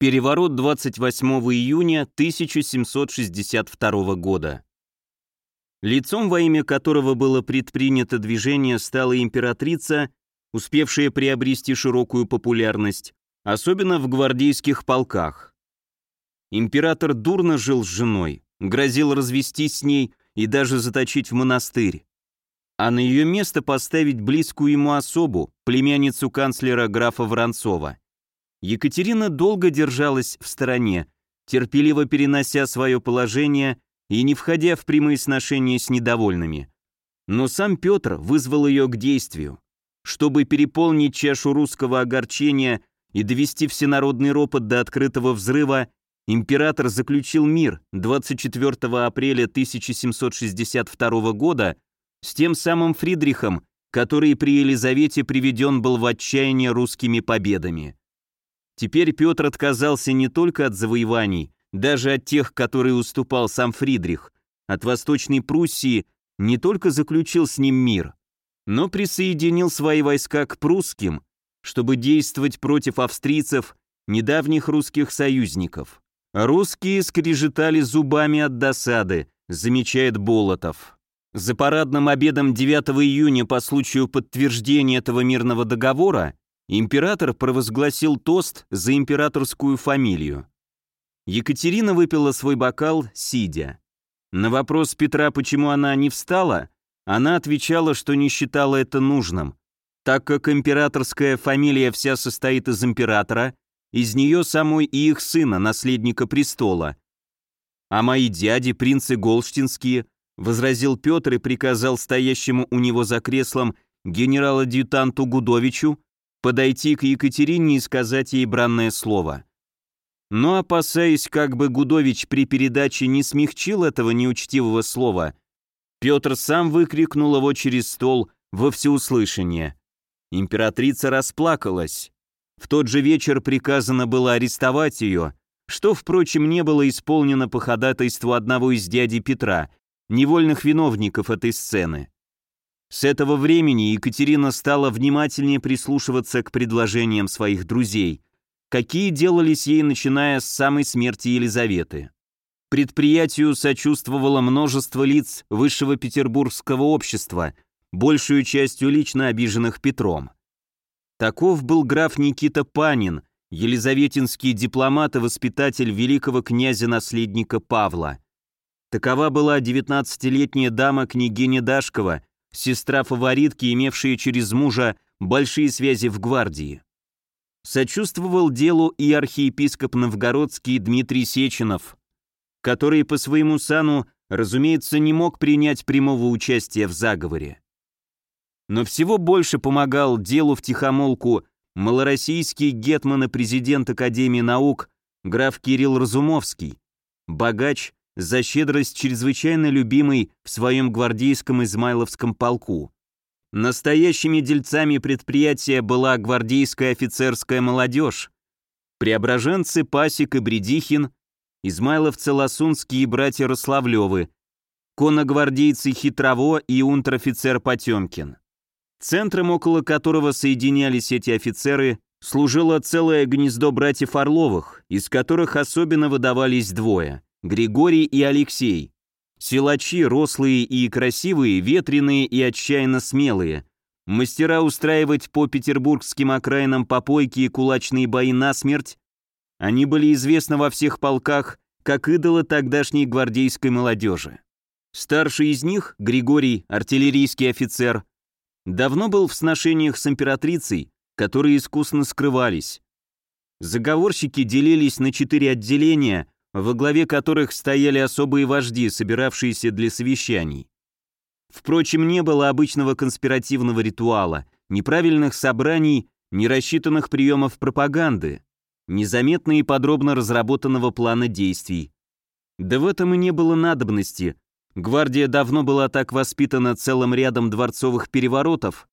Переворот 28 июня 1762 года. Лицом, во имя которого было предпринято движение, стала императрица, успевшая приобрести широкую популярность, особенно в гвардейских полках. Император дурно жил с женой, грозил развестись с ней и даже заточить в монастырь. А на ее место поставить близкую ему особу, племянницу канцлера графа Воронцова. Екатерина долго держалась в стороне, терпеливо перенося свое положение и не входя в прямые сношения с недовольными. Но сам Петр вызвал ее к действию. Чтобы переполнить чашу русского огорчения и довести всенародный ропот до открытого взрыва, император заключил мир 24 апреля 1762 года с тем самым Фридрихом, который при Елизавете приведен был в отчаяние русскими победами. Теперь Петр отказался не только от завоеваний, даже от тех, которые уступал сам Фридрих, от Восточной Пруссии не только заключил с ним мир, но присоединил свои войска к прусским, чтобы действовать против австрийцев, недавних русских союзников. Русские скрежетали зубами от досады, замечает Болотов. За парадным обедом 9 июня по случаю подтверждения этого мирного договора Император провозгласил тост за императорскую фамилию. Екатерина выпила свой бокал, сидя. На вопрос Петра, почему она не встала, она отвечала, что не считала это нужным, так как императорская фамилия вся состоит из императора, из нее самой и их сына, наследника престола. А мои дяди, принцы Голштинские, возразил Петр и приказал стоящему у него за креслом генерал-адъютанту Гудовичу подойти к Екатерине и сказать ей бранное слово. Но опасаясь, как бы Гудович при передаче не смягчил этого неучтивого слова, Петр сам выкрикнул его через стол во всеуслышание. Императрица расплакалась. В тот же вечер приказано было арестовать ее, что, впрочем, не было исполнено по ходатайству одного из дяди Петра, невольных виновников этой сцены. С этого времени Екатерина стала внимательнее прислушиваться к предложениям своих друзей, какие делались ей начиная с самой смерти Елизаветы. Предприятию сочувствовало множество лиц высшего петербургского общества, большую частью лично обиженных Петром. Таков был граф Никита Панин, елизаветинский дипломат и воспитатель великого князя-наследника Павла. Такова была 19-летняя дама княгиня Дашкова, сестра фаворитки, имевшая через мужа большие связи в гвардии. Сочувствовал делу и архиепископ новгородский Дмитрий Сеченов, который по своему сану, разумеется, не мог принять прямого участия в заговоре. Но всего больше помогал делу в тихомолку малороссийский гетман и президент Академии наук граф Кирилл Разумовский, богач, за щедрость чрезвычайно любимый в своем гвардейском Измайловском полку. Настоящими дельцами предприятия была гвардейская офицерская молодежь. Преображенцы Пасик и Бредихин, измайловцы Лосунские и братья Рославлевы, конногвардейцы Хитрово и унтер-офицер Потемкин. Центром, около которого соединялись эти офицеры, служило целое гнездо братьев Орловых, из которых особенно выдавались двое – Григорий и Алексей. Силачи, рослые и красивые, ветреные и отчаянно смелые. Мастера устраивать по петербургским окраинам попойки и кулачные бои насмерть. Они были известны во всех полках, как идолы тогдашней гвардейской молодежи. Старший из них, Григорий, артиллерийский офицер, давно был в сношениях с императрицей, которые искусно скрывались. Заговорщики делились на четыре отделения – во главе которых стояли особые вожди, собиравшиеся для совещаний. Впрочем, не было обычного конспиративного ритуала, неправильных собраний, нерассчитанных приемов пропаганды, незаметно и подробно разработанного плана действий. Да в этом и не было надобности. Гвардия давно была так воспитана целым рядом дворцовых переворотов,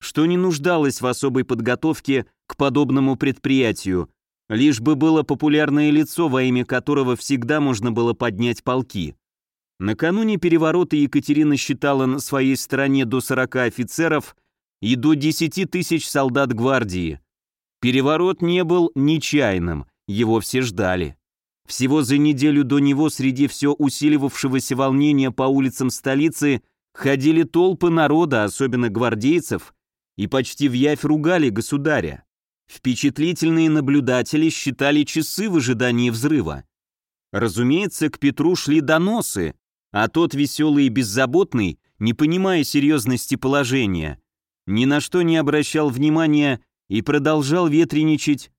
что не нуждалась в особой подготовке к подобному предприятию, Лишь бы было популярное лицо, во имя которого всегда можно было поднять полки. Накануне переворота Екатерина считала на своей стороне до 40 офицеров и до 10 тысяч солдат гвардии. Переворот не был нечаянным, его все ждали. Всего за неделю до него среди все усиливавшегося волнения по улицам столицы ходили толпы народа, особенно гвардейцев, и почти в явь ругали государя. Впечатлительные наблюдатели считали часы в ожидании взрыва. Разумеется, к Петру шли доносы, а тот веселый и беззаботный, не понимая серьезности положения, ни на что не обращал внимания и продолжал ветреничать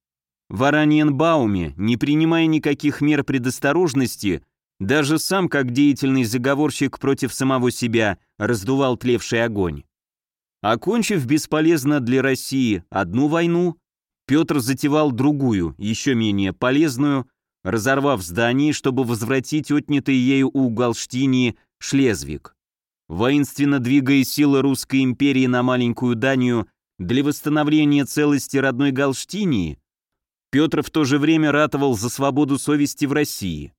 в Араньенбауме, не принимая никаких мер предосторожности, даже сам, как деятельный заговорщик против самого себя, раздувал тлевший огонь. Окончив бесполезно для России одну войну, Петр затевал другую, еще менее полезную, разорвав здание, чтобы возвратить отнятый ею у Галштинии Шлезвик. Воинственно двигая силы русской империи на маленькую Данию для восстановления целости родной Галштинии, Петр в то же время ратовал за свободу совести в России.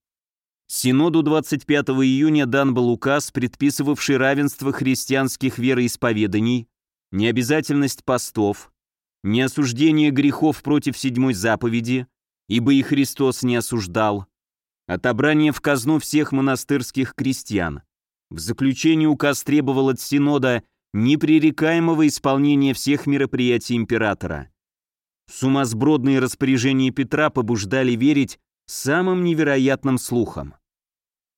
Синоду 25 июня дан был указ, предписывавший равенство христианских вероисповеданий, необязательность постов, неосуждение грехов против седьмой заповеди, ибо и Христос не осуждал, отобрание в казну всех монастырских крестьян. В заключение указ требовал от Синода непререкаемого исполнения всех мероприятий императора. Сумасбродные распоряжения Петра побуждали верить самым невероятным слухам.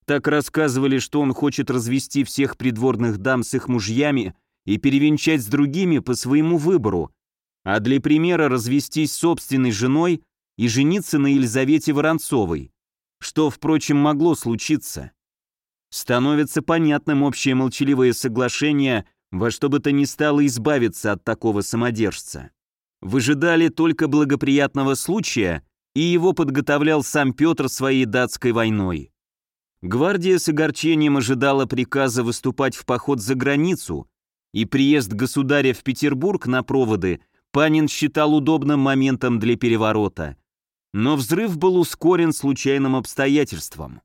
Так рассказывали, что он хочет развести всех придворных дам с их мужьями и перевенчать с другими по своему выбору, а для примера развестись собственной женой и жениться на Елизавете Воронцовой, что, впрочем, могло случиться. Становится понятным общее молчаливое соглашение во что бы то ни стало избавиться от такого самодержца выжидали только благоприятного случая, и его подготовлял сам Петр своей датской войной. Гвардия с огорчением ожидала приказа выступать в поход за границу, и приезд государя в Петербург на проводы Панин считал удобным моментом для переворота. Но взрыв был ускорен случайным обстоятельством.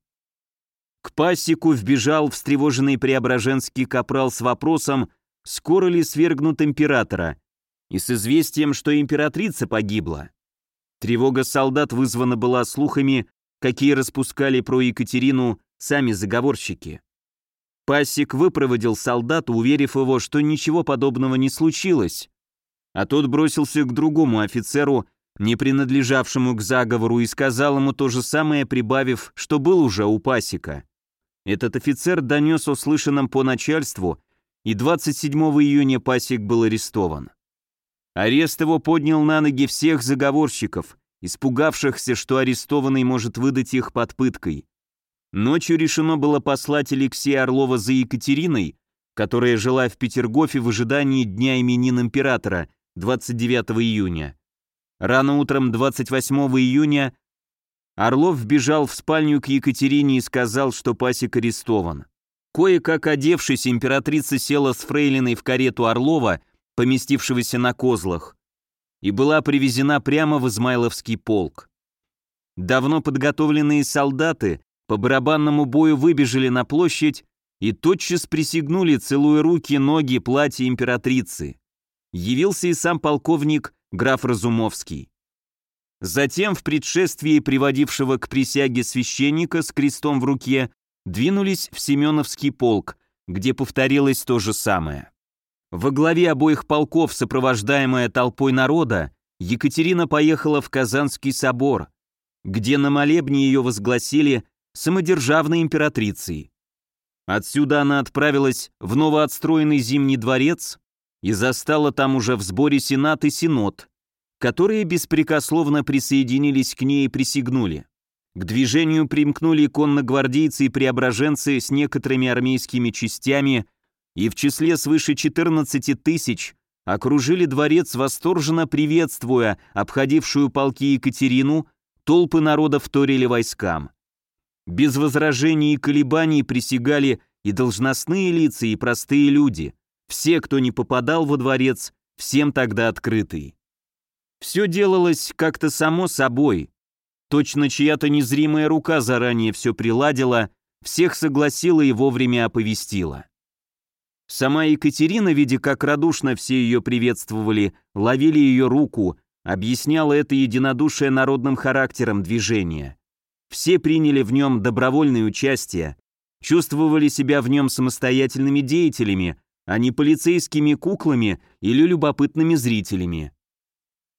К пасеку вбежал встревоженный преображенский капрал с вопросом, скоро ли свергнут императора, и с известием, что императрица погибла. Тревога солдат вызвана была слухами, какие распускали про Екатерину сами заговорщики. Пассик выпроводил солдата, уверив его, что ничего подобного не случилось, а тот бросился к другому офицеру, не принадлежавшему к заговору, и сказал ему то же самое, прибавив, что был уже у Пасека. Этот офицер донес о слышанном по начальству, и 27 июня Пасек был арестован. Арест его поднял на ноги всех заговорщиков, испугавшихся, что арестованный может выдать их под пыткой. Ночью решено было послать Алексея Орлова за Екатериной, которая жила в Петергофе в ожидании Дня именин императора 29 июня. Рано утром 28 июня Орлов бежал в спальню к Екатерине и сказал, что пасек арестован. Кое-как одевшись, императрица села с фрейлиной в карету Орлова поместившегося на козлах, и была привезена прямо в Измайловский полк. Давно подготовленные солдаты по барабанному бою выбежали на площадь и тотчас присягнули, целуя руки, ноги, платье императрицы. Явился и сам полковник граф Разумовский. Затем, в предшествии приводившего к присяге священника с крестом в руке, двинулись в Семеновский полк, где повторилось то же самое. Во главе обоих полков, сопровождаемая толпой народа, Екатерина поехала в Казанский собор, где на молебне ее возгласили самодержавной императрицей. Отсюда она отправилась в новоотстроенный Зимний дворец и застала там уже в сборе Сенат и Синод, которые беспрекословно присоединились к ней и присягнули. К движению примкнули конногвардейцы и преображенцы с некоторыми армейскими частями – и в числе свыше 14 тысяч окружили дворец, восторженно приветствуя обходившую полки Екатерину, толпы народа вторили войскам. Без возражений и колебаний присягали и должностные лица, и простые люди, все, кто не попадал во дворец, всем тогда открытый. Все делалось как-то само собой. Точно чья-то незримая рука заранее все приладила, всех согласила и вовремя оповестила. Сама Екатерина, видя, как радушно все ее приветствовали, ловили ее руку, объясняло это единодушие народным характером движения. Все приняли в нем добровольное участие, чувствовали себя в нем самостоятельными деятелями, а не полицейскими куклами или любопытными зрителями.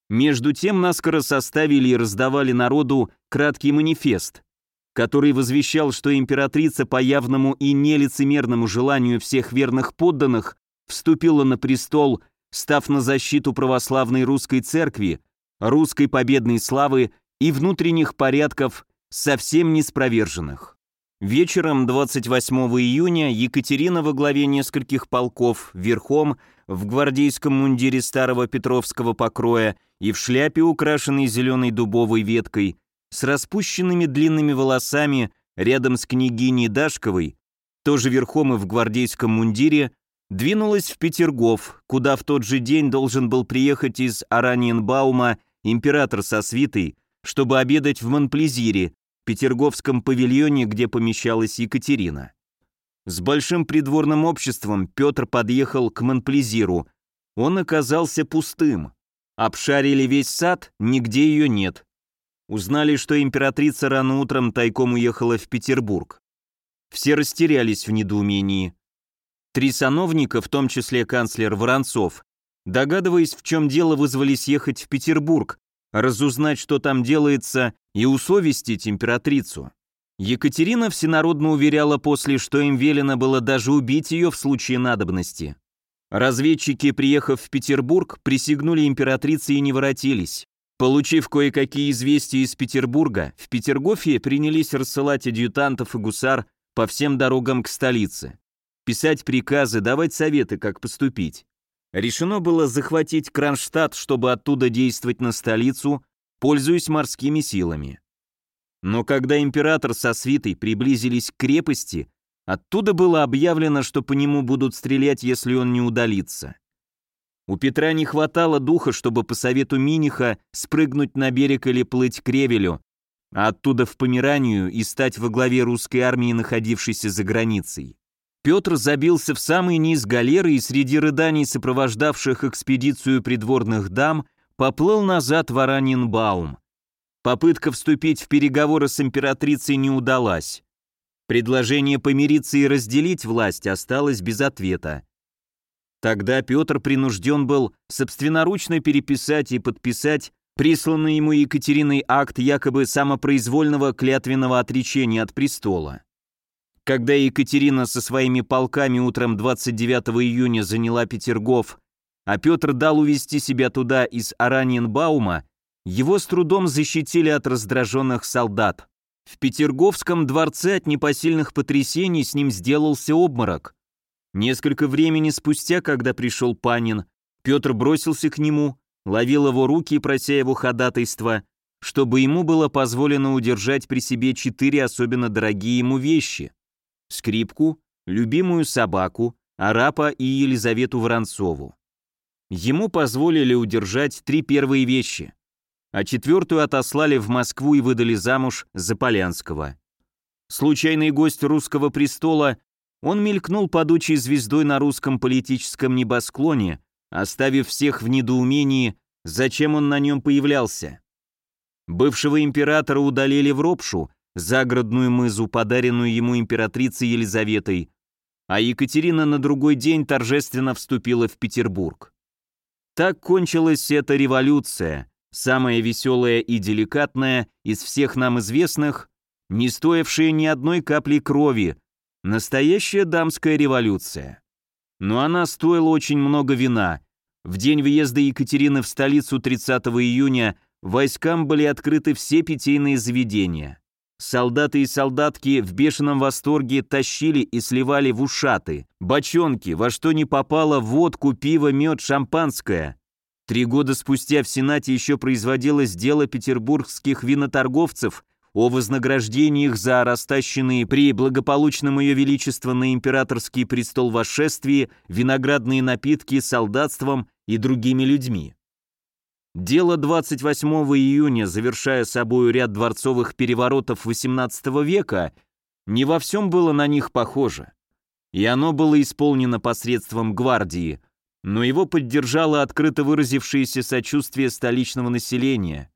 Между тем наскоро составили и раздавали народу краткий манифест, который возвещал, что императрица по явному и нелицемерному желанию всех верных подданных вступила на престол, став на защиту православной русской церкви, русской победной славы и внутренних порядков совсем неспроверженных. Вечером 28 июня Екатерина во главе нескольких полков верхом в гвардейском мундире старого петровского покроя и в шляпе, украшенной зеленой дубовой веткой, с распущенными длинными волосами рядом с княгиней Дашковой, тоже верхом и в гвардейском мундире, двинулась в Петергоф, куда в тот же день должен был приехать из Араньенбаума император со свитой, чтобы обедать в Монплезире, Петерговском павильоне, где помещалась Екатерина. С большим придворным обществом Петр подъехал к Монплезиру. Он оказался пустым. Обшарили весь сад, нигде ее нет. Узнали, что императрица рано утром тайком уехала в Петербург. Все растерялись в недоумении. Три сановника, в том числе канцлер Воронцов, догадываясь, в чем дело, вызвались ехать в Петербург, разузнать, что там делается, и усовестить императрицу. Екатерина всенародно уверяла после, что им велено было даже убить ее в случае надобности. Разведчики, приехав в Петербург, присягнули императрице и не воротились. Получив кое-какие известия из Петербурга, в Петергофе принялись рассылать адъютантов и гусар по всем дорогам к столице. Писать приказы, давать советы, как поступить. Решено было захватить Кронштадт, чтобы оттуда действовать на столицу, пользуясь морскими силами. Но когда император со свитой приблизились к крепости, оттуда было объявлено, что по нему будут стрелять, если он не удалится. У Петра не хватало духа, чтобы по совету Миниха спрыгнуть на берег или плыть к Ревелю, а оттуда в Померанию и стать во главе русской армии, находившейся за границей. Петр забился в самый низ галеры и среди рыданий сопровождавших экспедицию придворных дам поплыл назад в Аранинбаум. Попытка вступить в переговоры с императрицей не удалась. Предложение помириться и разделить власть осталось без ответа. Тогда Петр принужден был собственноручно переписать и подписать присланный ему Екатериной акт якобы самопроизвольного клятвенного отречения от престола. Когда Екатерина со своими полками утром 29 июня заняла Петергоф, а Петр дал увести себя туда из Араньенбаума, его с трудом защитили от раздраженных солдат. В Петерговском дворце от непосильных потрясений с ним сделался обморок. Несколько времени спустя, когда пришел Панин, Петр бросился к нему, ловил его руки, прося его ходатайства, чтобы ему было позволено удержать при себе четыре особенно дорогие ему вещи скрипку, любимую собаку, арапа и Елизавету Воронцову. Ему позволили удержать три первые вещи, а четвертую отослали в Москву и выдали замуж за Полянского. Случайный гость русского престола, он мелькнул падучей звездой на русском политическом небосклоне, оставив всех в недоумении, зачем он на нем появлялся. Бывшего императора удалили в Ропшу, загородную мызу, подаренную ему императрицей Елизаветой, а Екатерина на другой день торжественно вступила в Петербург. Так кончилась эта революция, самая веселая и деликатная из всех нам известных, не стоившая ни одной капли крови, настоящая дамская революция. Но она стоила очень много вина. В день въезда Екатерины в столицу 30 июня войскам были открыты все питейные заведения. Солдаты и солдатки в бешеном восторге тащили и сливали в ушаты, бочонки, во что не попало водку, пиво, мед, шампанское. Три года спустя в Сенате еще производилось дело петербургских виноторговцев о вознаграждении их за растащенные при благополучном ее величество на императорский престол восшествии виноградные напитки солдатством и другими людьми. Дело 28 июня, завершая собою ряд дворцовых переворотов XVIII века, не во всем было на них похоже. И оно было исполнено посредством гвардии, но его поддержало открыто выразившееся сочувствие столичного населения,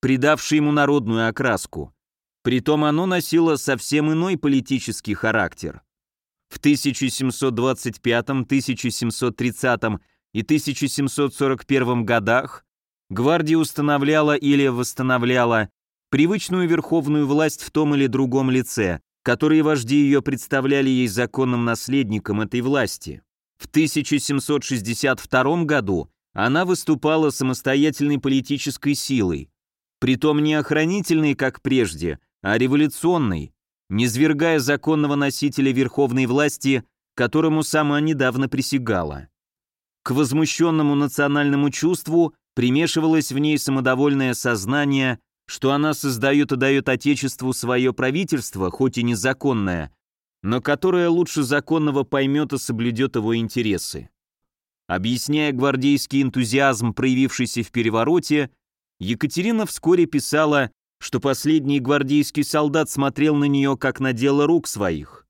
придавшее ему народную окраску. Притом оно носило совсем иной политический характер. В 1725, 1730 и 1741 годах гвардия устанавливала или восстанавливала привычную верховную власть в том или другом лице, которые вожди ее представляли ей законным наследником этой власти. В 1762 году она выступала самостоятельной политической силой, притом не охранительной, как прежде, а революционной, низвергая законного носителя верховной власти, которому сама недавно присягала. К возмущенному национальному чувству примешивалось в ней самодовольное сознание, что она создает и дает Отечеству свое правительство, хоть и незаконное, но которое лучше законного поймет и соблюдет его интересы. Объясняя гвардейский энтузиазм, проявившийся в перевороте, Екатерина вскоре писала, что последний гвардейский солдат смотрел на нее как на дело рук своих.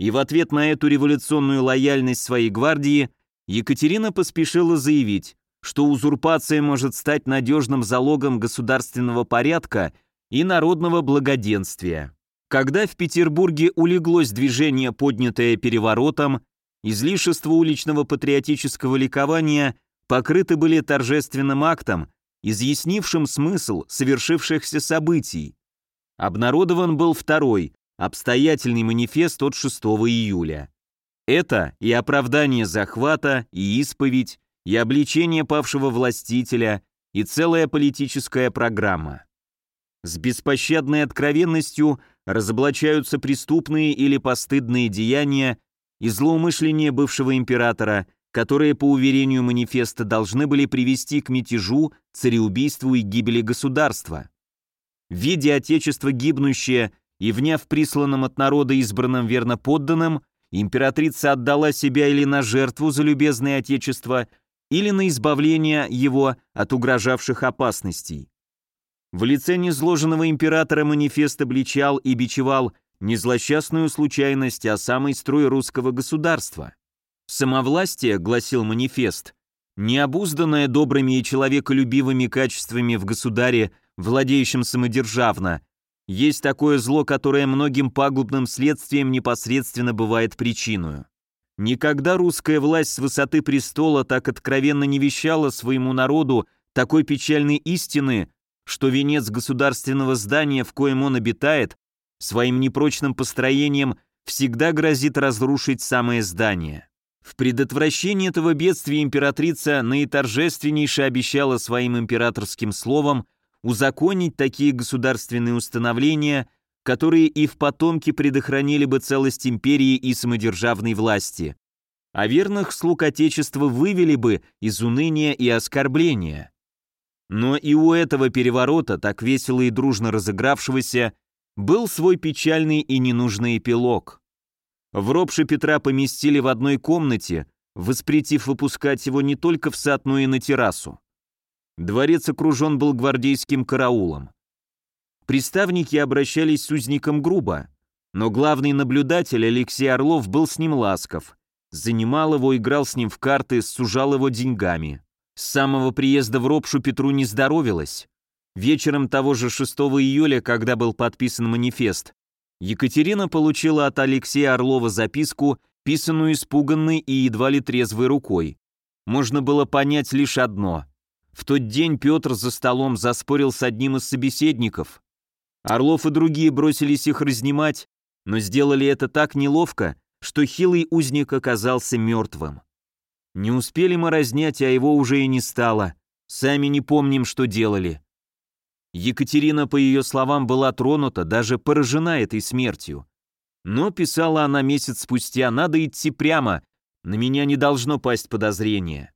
И в ответ на эту революционную лояльность своей гвардии Екатерина поспешила заявить, что узурпация может стать надежным залогом государственного порядка и народного благоденствия. Когда в Петербурге улеглось движение, поднятое переворотом, излишества уличного патриотического ликования покрыты были торжественным актом, изъяснившим смысл совершившихся событий. Обнародован был второй, обстоятельный манифест от 6 июля. Это и оправдание захвата, и исповедь, и обличение павшего властителя, и целая политическая программа. С беспощадной откровенностью разоблачаются преступные или постыдные деяния и злоумышления бывшего императора, которые, по уверению манифеста, должны были привести к мятежу, цареубийству и гибели государства. Видя Отечество гибнущее и вняв присланным от народа избранным верноподданным, императрица отдала себя или на жертву за любезное Отечество, или на избавление его от угрожавших опасностей. В лице незложенного императора манифест обличал и бичевал не злосчастную случайность, а самый строй русского государства. «Самовластие», — гласил манифест, необузданное добрыми и человеколюбивыми качествами в государе, владеющем самодержавно, есть такое зло, которое многим пагубным следствием непосредственно бывает причиной. Никогда русская власть с высоты престола так откровенно не вещала своему народу такой печальной истины, что венец государственного здания, в коем он обитает, своим непрочным построением всегда грозит разрушить самое здание. В предотвращении этого бедствия императрица наиторжественнейше обещала своим императорским словом узаконить такие государственные установления, которые и в потомке предохранили бы целость империи и самодержавной власти, а верных слуг Отечества вывели бы из уныния и оскорбления. Но и у этого переворота, так весело и дружно разыгравшегося, был свой печальный и ненужный эпилог. В ропше Петра поместили в одной комнате, воспретив выпускать его не только в сад, но и на террасу. Дворец окружен был гвардейским караулом. Приставники обращались с узником грубо, но главный наблюдатель Алексей Орлов был с ним ласков, занимал его, играл с ним в карты, сужал его деньгами. С самого приезда в Ропшу Петру не здоровилось. Вечером того же 6 июля, когда был подписан манифест, Екатерина получила от Алексея Орлова записку, писанную испуганной и едва ли трезвой рукой. Можно было понять лишь одно. В тот день Петр за столом заспорил с одним из собеседников. Орлов и другие бросились их разнимать, но сделали это так неловко, что хилый узник оказался мертвым. Не успели мы разнять, а его уже и не стало. Сами не помним, что делали. Екатерина, по ее словам, была тронута, даже поражена этой смертью. Но, писала она месяц спустя, надо идти прямо, на меня не должно пасть подозрение.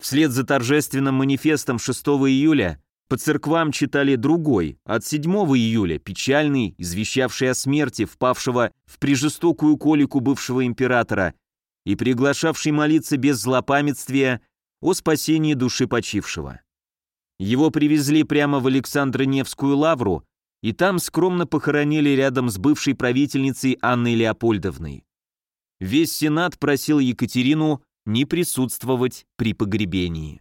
Вслед за торжественным манифестом 6 июля по церквам читали другой, от 7 июля, печальный, извещавший о смерти впавшего в прижестокую колику бывшего императора и приглашавший молиться без злопамятствия о спасении души почившего. Его привезли прямо в Александро-Невскую лавру, и там скромно похоронили рядом с бывшей правительницей Анной Леопольдовной. Весь Сенат просил Екатерину ни присутствовать при погребении.